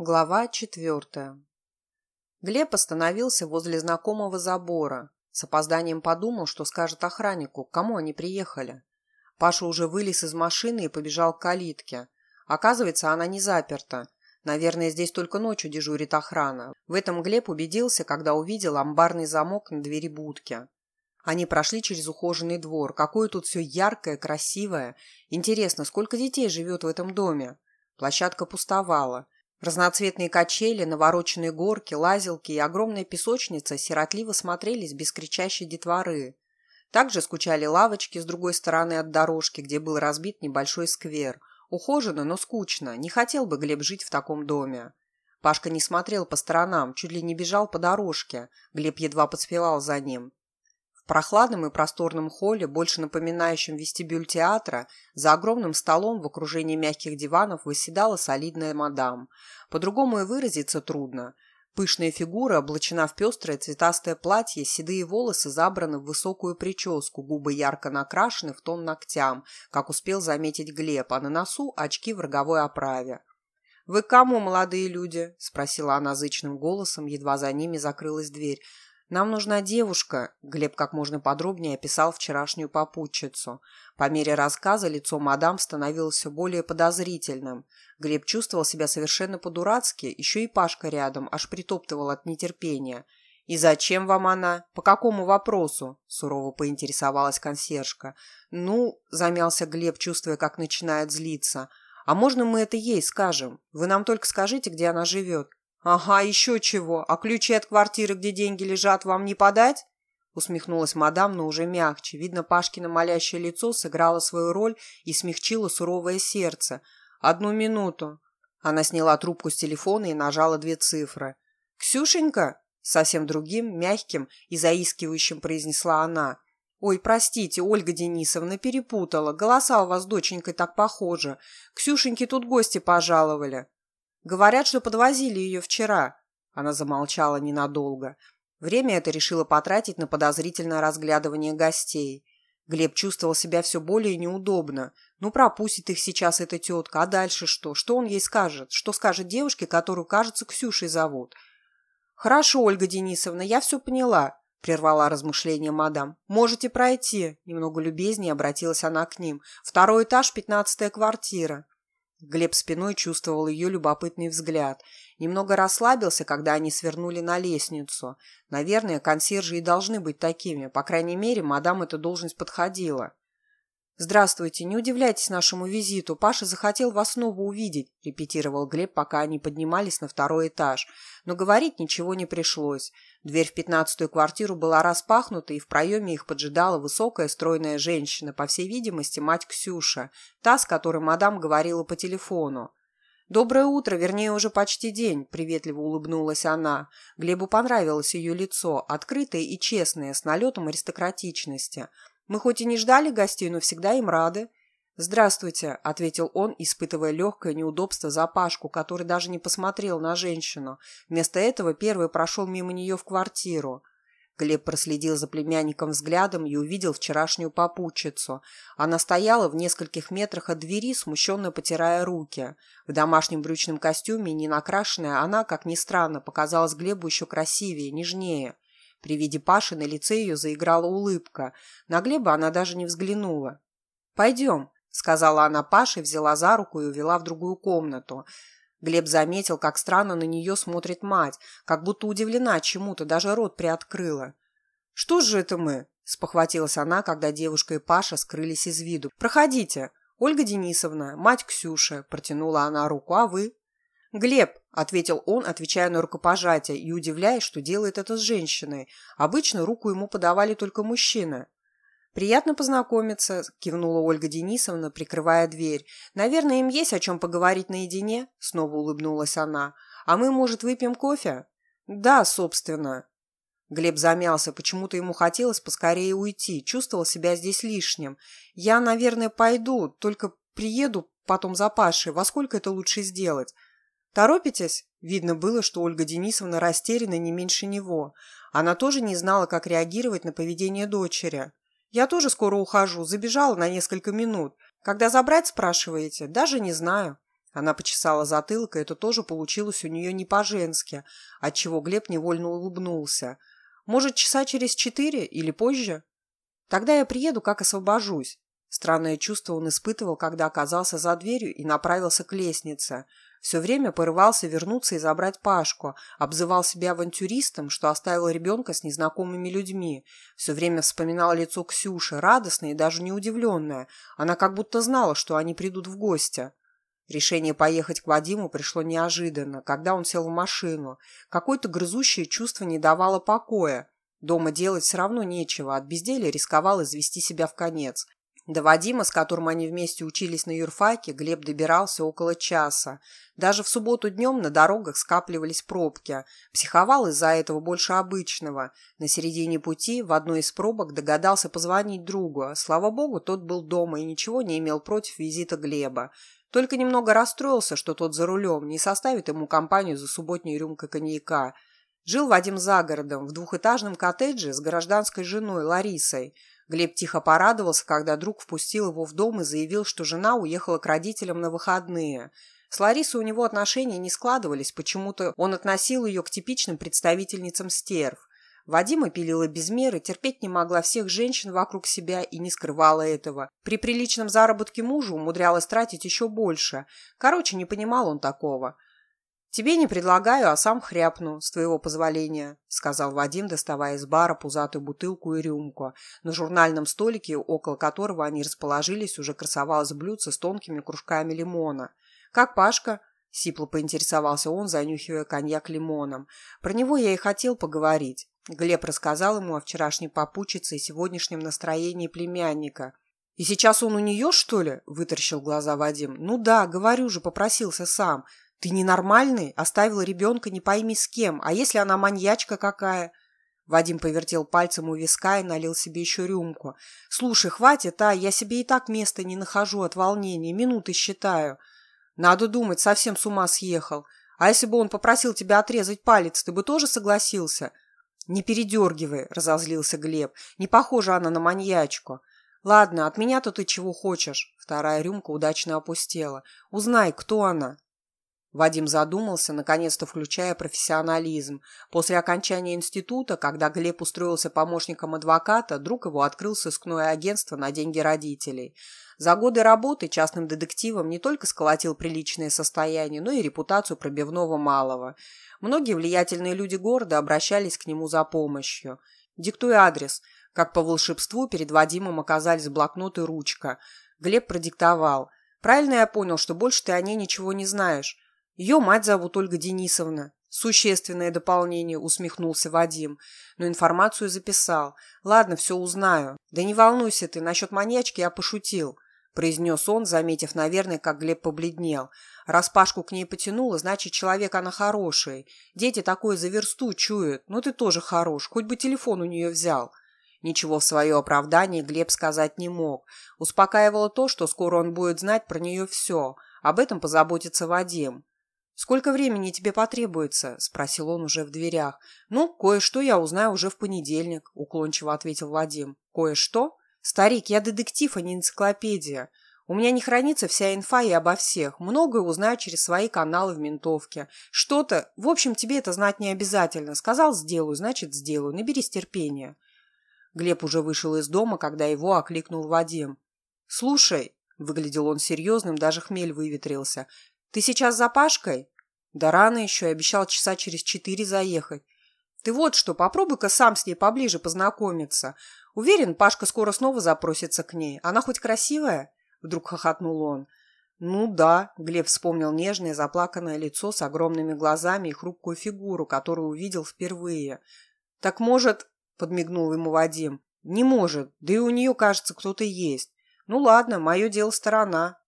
Глава четвертая. Глеб остановился возле знакомого забора. С опозданием подумал, что скажет охраннику, к кому они приехали. Паша уже вылез из машины и побежал к калитке. Оказывается, она не заперта. Наверное, здесь только ночью дежурит охрана. В этом Глеб убедился, когда увидел амбарный замок на двери будки. Они прошли через ухоженный двор. Какое тут все яркое, красивое. Интересно, сколько детей живет в этом доме? Площадка пустовала. Разноцветные качели, навороченные горки, лазилки и огромная песочница сиротливо смотрелись без кричащей детворы. Также скучали лавочки с другой стороны от дорожки, где был разбит небольшой сквер. Ухоженно, но скучно. Не хотел бы Глеб жить в таком доме. Пашка не смотрел по сторонам, чуть ли не бежал по дорожке. Глеб едва подспевал за ним прохладном и просторном холле, больше напоминающем вестибюль театра, за огромным столом в окружении мягких диванов выседала солидная мадам. По-другому и выразиться трудно. Пышная фигура облачена в пестрое цветастое платье, седые волосы забраны в высокую прическу, губы ярко накрашены в тон ногтям, как успел заметить Глеб, а на носу очки в роговой оправе. «Вы кому, молодые люди?» – спросила она зычным голосом, едва за ними закрылась дверь. «Нам нужна девушка», — Глеб как можно подробнее описал вчерашнюю попутчицу. По мере рассказа лицо мадам становилось все более подозрительным. Глеб чувствовал себя совершенно по-дурацки, еще и Пашка рядом, аж притоптывал от нетерпения. «И зачем вам она? По какому вопросу?» – сурово поинтересовалась консьержка. «Ну», – замялся Глеб, чувствуя, как начинает злиться. «А можно мы это ей скажем? Вы нам только скажите, где она живет». «Ага, еще чего. А ключи от квартиры, где деньги лежат, вам не подать?» Усмехнулась мадам, но уже мягче. Видно, Пашкино молящее лицо сыграло свою роль и смягчило суровое сердце. «Одну минуту». Она сняла трубку с телефона и нажала две цифры. «Ксюшенька?» Совсем другим, мягким и заискивающим произнесла она. «Ой, простите, Ольга Денисовна, перепутала. Голоса у вас, доченькой, так похожи. Ксюшеньке тут гости пожаловали». Говорят, что подвозили ее вчера. Она замолчала ненадолго. Время это решила потратить на подозрительное разглядывание гостей. Глеб чувствовал себя все более неудобно. Ну, пропустит их сейчас эта тетка, а дальше что? Что он ей скажет? Что скажет девушке, которую, кажется, Ксюшей зовут? «Хорошо, Ольга Денисовна, я все поняла», – прервала размышление мадам. «Можете пройти», – немного любезнее обратилась она к ним. «Второй этаж, пятнадцатая квартира». Глеб спиной чувствовал ее любопытный взгляд. Немного расслабился, когда они свернули на лестницу. Наверное, консьержи и должны быть такими. По крайней мере, мадам эта должность подходила. «Здравствуйте, не удивляйтесь нашему визиту. Паша захотел вас снова увидеть», – репетировал Глеб, пока они поднимались на второй этаж. Но говорить ничего не пришлось. Дверь в пятнадцатую квартиру была распахнута, и в проеме их поджидала высокая стройная женщина, по всей видимости, мать Ксюша, та, с которой мадам говорила по телефону. «Доброе утро, вернее, уже почти день», – приветливо улыбнулась она. Глебу понравилось ее лицо, открытое и честное, с налетом аристократичности – мы хоть и не ждали гостей, но всегда им рады. «Здравствуйте», — ответил он, испытывая легкое неудобство за Пашку, который даже не посмотрел на женщину. Вместо этого первый прошел мимо нее в квартиру. Глеб проследил за племянником взглядом и увидел вчерашнюю попутчицу. Она стояла в нескольких метрах от двери, смущенно потирая руки. В домашнем брючном костюме, не накрашенная, она, как ни странно, показалась Глебу еще красивее, нежнее. При виде Паши на лице ее заиграла улыбка. На Глеба она даже не взглянула. «Пойдем», — сказала она Паше, взяла за руку и увела в другую комнату. Глеб заметил, как странно на нее смотрит мать, как будто удивлена чему-то, даже рот приоткрыла. «Что же это мы?» – спохватилась она, когда девушка и Паша скрылись из виду. «Проходите. Ольга Денисовна, мать Ксюша», – протянула она руку, «а вы?» «Глеб», — ответил он, отвечая на рукопожатие и удивляясь, что делает это с женщиной. Обычно руку ему подавали только мужчины. «Приятно познакомиться», — кивнула Ольга Денисовна, прикрывая дверь. «Наверное, им есть о чем поговорить наедине?» — снова улыбнулась она. «А мы, может, выпьем кофе?» «Да, собственно». Глеб замялся, почему-то ему хотелось поскорее уйти, чувствовал себя здесь лишним. «Я, наверное, пойду, только приеду потом за Пашей. Во сколько это лучше сделать?» «Торопитесь?» Видно было, что Ольга Денисовна растеряна не меньше него. Она тоже не знала, как реагировать на поведение дочери. «Я тоже скоро ухожу. Забежала на несколько минут. Когда забрать, спрашиваете? Даже не знаю». Она почесала затылок, и это тоже получилось у нее не по-женски, отчего Глеб невольно улыбнулся. «Может, часа через четыре или позже?» «Тогда я приеду, как освобожусь». Странное чувство он испытывал, когда оказался за дверью и направился к лестнице – все время порывался вернуться и забрать Пашку, обзывал себя авантюристом, что оставил ребенка с незнакомыми людьми. Все время вспоминал лицо Ксюши, радостное и даже не удивленное. Она как будто знала, что они придут в гости. Решение поехать к Вадиму пришло неожиданно, когда он сел в машину. Какое-то грызущее чувство не давало покоя. Дома делать все равно нечего, от безделия рисковал извести себя в конец. До Вадима, с которым они вместе учились на юрфаке, Глеб добирался около часа. Даже в субботу днем на дорогах скапливались пробки. Психовал из-за этого больше обычного. На середине пути в одной из пробок догадался позвонить другу. Слава богу, тот был дома и ничего не имел против визита Глеба. Только немного расстроился, что тот за рулем, не составит ему компанию за субботней рюмкой коньяка. Жил Вадим за городом, в двухэтажном коттедже с гражданской женой Ларисой – Глеб тихо порадовался, когда друг впустил его в дом и заявил, что жена уехала к родителям на выходные. С Ларисой у него отношения не складывались, почему-то он относил ее к типичным представительницам стерв. Вадима пилила без меры, терпеть не могла всех женщин вокруг себя и не скрывала этого. При приличном заработке мужа умудрялась тратить еще больше. Короче, не понимал он такого. «Тебе не предлагаю, а сам хряпну, с твоего позволения», — сказал Вадим, доставая из бара пузатую бутылку и рюмку. На журнальном столике, около которого они расположились, уже красовалось блюдце с тонкими кружками лимона. «Как Пашка?» — сипло поинтересовался он, занюхивая коньяк лимоном. «Про него я и хотел поговорить». Глеб рассказал ему о вчерашней попутчице и сегодняшнем настроении племянника. «И сейчас он у нее, что ли?» – вытаращил глаза Вадим. «Ну да, говорю же, попросился сам. «Ты ненормальный? Оставила ребенка не пойми с кем. А если она маньячка какая?» Вадим повертел пальцем у виска и налил себе еще рюмку. «Слушай, хватит, а? Я себе и так места не нахожу от волнения. Минуты считаю. Надо думать, совсем с ума съехал. А если бы он попросил тебя отрезать палец, ты бы тоже согласился?» «Не передергивай», — разозлился Глеб. «Не похожа она на маньячку». «Ладно, от меня-то ты чего хочешь?» Вторая рюмка удачно опустела. «Узнай, кто она». Вадим задумался, наконец-то включая профессионализм. После окончания института, когда Глеб устроился помощником адвоката, друг его открыл сыскное агентство на деньги родителей. За годы работы частным детективом не только сколотил приличное состояние, но и репутацию пробивного малого. Многие влиятельные люди города обращались к нему за помощью. «Диктуй адрес». Как по волшебству перед Вадимом оказались блокнот и ручка. Глеб продиктовал. «Правильно я понял, что больше ты о ней ничего не знаешь?» Ее мать зовут Ольга Денисовна. Существенное дополнение, усмехнулся Вадим. Но информацию записал. Ладно, все узнаю. Да не волнуйся ты, насчет маньячки я пошутил. Произнес он, заметив, наверное, как Глеб побледнел. Раз Пашку к ней потянуло, значит, человек она хороший. Дети такое за версту чуют. Ну ты тоже хорош, хоть бы телефон у нее взял. Ничего в свое оправдание Глеб сказать не мог. Успокаивало то, что скоро он будет знать про нее все. Об этом позаботится Вадим. «Сколько времени тебе потребуется?» – спросил он уже в дверях. «Ну, кое-что я узнаю уже в понедельник», – уклончиво ответил Вадим. «Кое-что? Старик, я детектив, а не энциклопедия. У меня не хранится вся инфа и обо всех. Многое узнаю через свои каналы в ментовке. Что-то... В общем, тебе это знать не обязательно. Сказал – сделаю, значит – сделаю. Наберись терпения». Глеб уже вышел из дома, когда его окликнул Вадим. «Слушай», – выглядел он серьезным, даже хмель выветрился – ты сейчас за Пашкой? Да рано еще, обещал часа через четыре заехать. Ты вот что, попробуй-ка сам с ней поближе познакомиться. Уверен, Пашка скоро снова запросится к ней. Она хоть красивая? Вдруг хохотнул он. Ну да, Глеб вспомнил нежное заплаканное лицо с огромными глазами и хрупкую фигуру, которую увидел впервые. Так может, подмигнул ему Вадим. Не может, да и у нее, кажется, кто-то есть. Ну ладно, мое дело сторона.